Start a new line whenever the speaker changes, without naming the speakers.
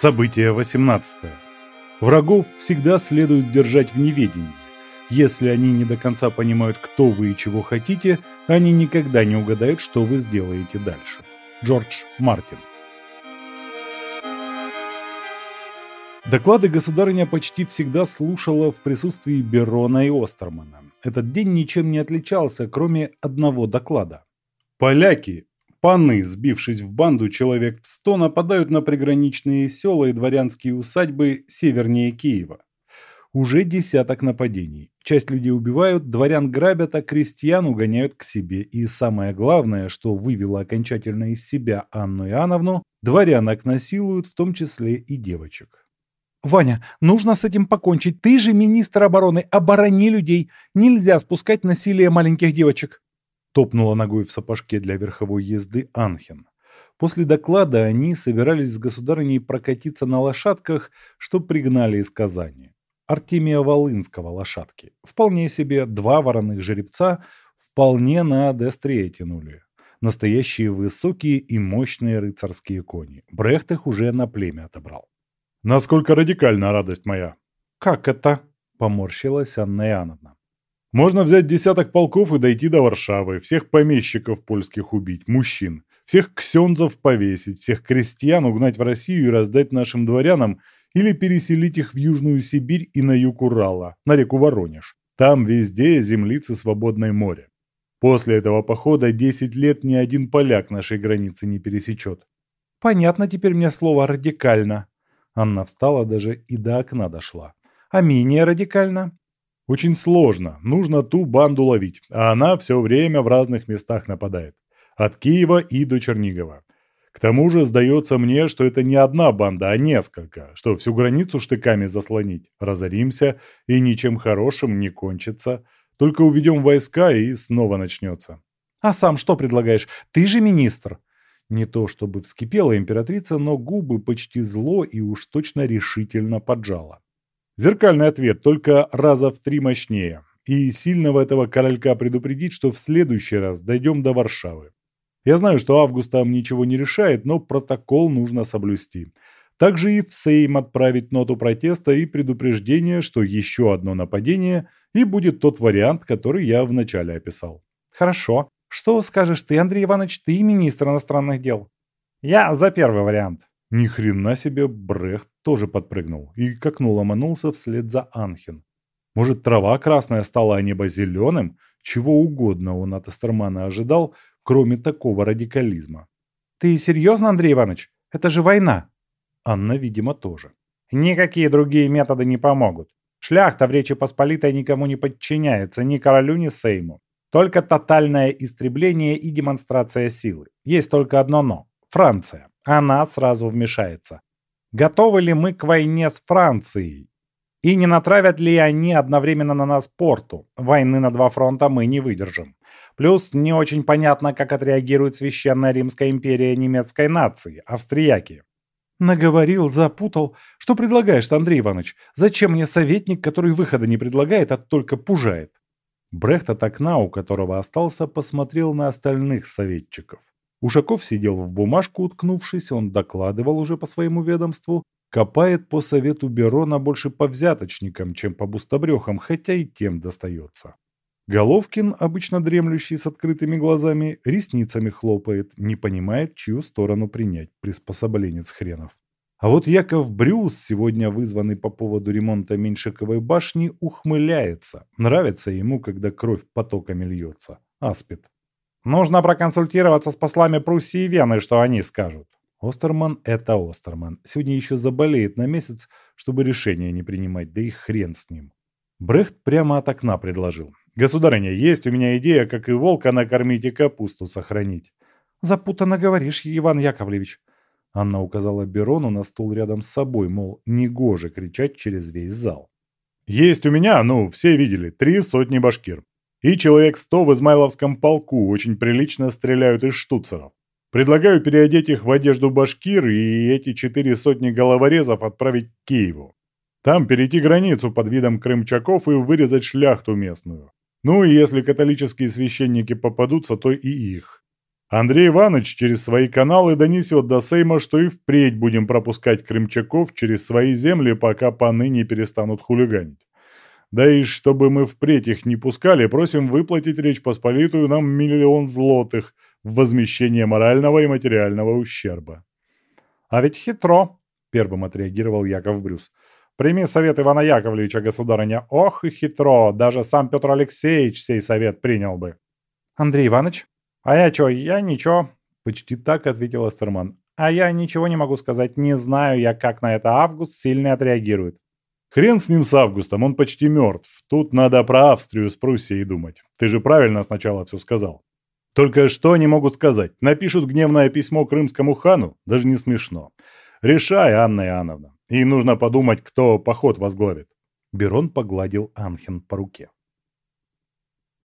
Событие 18. Врагов всегда следует держать в неведении. Если они не до конца понимают, кто вы и чего хотите, они никогда не угадают, что вы сделаете дальше. Джордж Мартин. Доклады государыня почти всегда слушала в присутствии Берона и Остермана. Этот день ничем не отличался, кроме одного доклада. Поляки, паны, сбившись в банду человек в сто, нападают на приграничные села и дворянские усадьбы севернее Киева. Уже десяток нападений. Часть людей убивают, дворян грабят, а крестьян угоняют к себе. И самое главное, что вывело окончательно из себя Анну Иоанновну, дворянок насилуют, в том числе и девочек. «Ваня, нужно с этим покончить. Ты же министр обороны. Оборони людей. Нельзя спускать насилие маленьких девочек». Топнула ногой в сапожке для верховой езды Анхен. После доклада они собирались с государыней прокатиться на лошадках, что пригнали из Казани. Артемия Волынского лошадки. Вполне себе два вороных жеребца вполне на Дестрее тянули. Настоящие высокие и мощные рыцарские кони. Брехт их уже на племя отобрал. «Насколько радикальна радость моя?» «Как это?» – поморщилась Анна Иоанновна. «Можно взять десяток полков и дойти до Варшавы, всех помещиков польских убить, мужчин, всех ксензов повесить, всех крестьян угнать в Россию и раздать нашим дворянам или переселить их в Южную Сибирь и на юг Урала, на реку Воронеж. Там везде землицы свободное море. После этого похода 10 лет ни один поляк нашей границы не пересечет. Понятно теперь мне слово «радикально», Анна встала даже и до окна дошла. А менее радикально? Очень сложно. Нужно ту банду ловить. А она все время в разных местах нападает. От Киева и до Чернигова. К тому же сдается мне, что это не одна банда, а несколько. Что всю границу штыками заслонить. Разоримся и ничем хорошим не кончится. Только уведем войска и снова начнется. А сам что предлагаешь? Ты же министр. Не то чтобы вскипела императрица, но губы почти зло и уж точно решительно поджала. Зеркальный ответ, только раза в три мощнее. И сильного этого королька предупредить, что в следующий раз дойдем до Варшавы. Я знаю, что Август там ничего не решает, но протокол нужно соблюсти. Также и в Сейм отправить ноту протеста и предупреждение, что еще одно нападение, и будет тот вариант, который я вначале описал. Хорошо, что скажешь ты, Андрей Иванович, ты министр иностранных дел? Я за первый вариант. Ни хрена себе, Брехт тоже подпрыгнул и как ну ломанулся вслед за Анхен. Может, трава красная стала, а небо зеленым? Чего угодно он от Эстермана ожидал, кроме такого радикализма. «Ты серьезно, Андрей Иванович? Это же война!» Анна, видимо, тоже. «Никакие другие методы не помогут. Шляхта в Речи Посполитой никому не подчиняется, ни королю, ни Сейму. Только тотальное истребление и демонстрация силы. Есть только одно «но». Франция. Она сразу вмешается. Готовы ли мы к войне с Францией? И не натравят ли они одновременно на нас порту? Войны на два фронта мы не выдержим. Плюс не очень понятно, как отреагирует Священная Римская империя немецкой нации, австрияки. Наговорил, запутал. Что предлагаешь Андрей Иванович? Зачем мне советник, который выхода не предлагает, а только пужает? Брехт от окна, у которого остался, посмотрел на остальных советчиков. Ушаков сидел в бумажку, уткнувшись, он докладывал уже по своему ведомству, копает по совету Берона больше по взяточникам, чем по бустобрехам, хотя и тем достается. Головкин, обычно дремлющий с открытыми глазами, ресницами хлопает, не понимает, чью сторону принять, приспособленец хренов. А вот Яков Брюс, сегодня вызванный по поводу ремонта Меньшиковой башни, ухмыляется. Нравится ему, когда кровь потоками льется. Аспид. Нужно проконсультироваться с послами Пруссии и Вены, что они скажут. Остерман – это Остерман. Сегодня еще заболеет на месяц, чтобы решение не принимать, да и хрен с ним. Брехт прямо от окна предложил. «Государыня, есть у меня идея, как и волка накормить и капусту сохранить». «Запутанно говоришь, Иван Яковлевич», Анна указала Берону на стул рядом с собой, мол, негоже кричать через весь зал. «Есть у меня, ну, все видели, три сотни башкир. И человек сто в Измайловском полку очень прилично стреляют из штуцеров. Предлагаю переодеть их в одежду башкир и эти четыре сотни головорезов отправить к Киеву. Там перейти границу под видом крымчаков и вырезать шляхту местную. Ну и если католические священники попадутся, то и их. Андрей Иванович через свои каналы донесет до Сейма, что и впредь будем пропускать крымчаков через свои земли, пока паны не перестанут хулиганить. Да и чтобы мы впредь их не пускали, просим выплатить Речь Посполитую нам миллион злотых в возмещение морального и материального ущерба. «А ведь хитро», — первым отреагировал Яков Брюс. «Прими совет Ивана Яковлевича, государыня. Ох и хитро, даже сам Петр Алексеевич сей совет принял бы». «Андрей Иванович?» «А я чё, я ничего», — почти так ответил Астерман. «А я ничего не могу сказать, не знаю я, как на это Август сильно отреагирует». «Хрен с ним с Августом, он почти мертв. Тут надо про Австрию с Пруссией думать. Ты же правильно сначала все сказал». «Только что они могут сказать? Напишут гневное письмо крымскому хану? Даже не смешно. Решай, Анна Иоанновна. И нужно подумать, кто поход возглавит». Берон погладил Анхен по руке.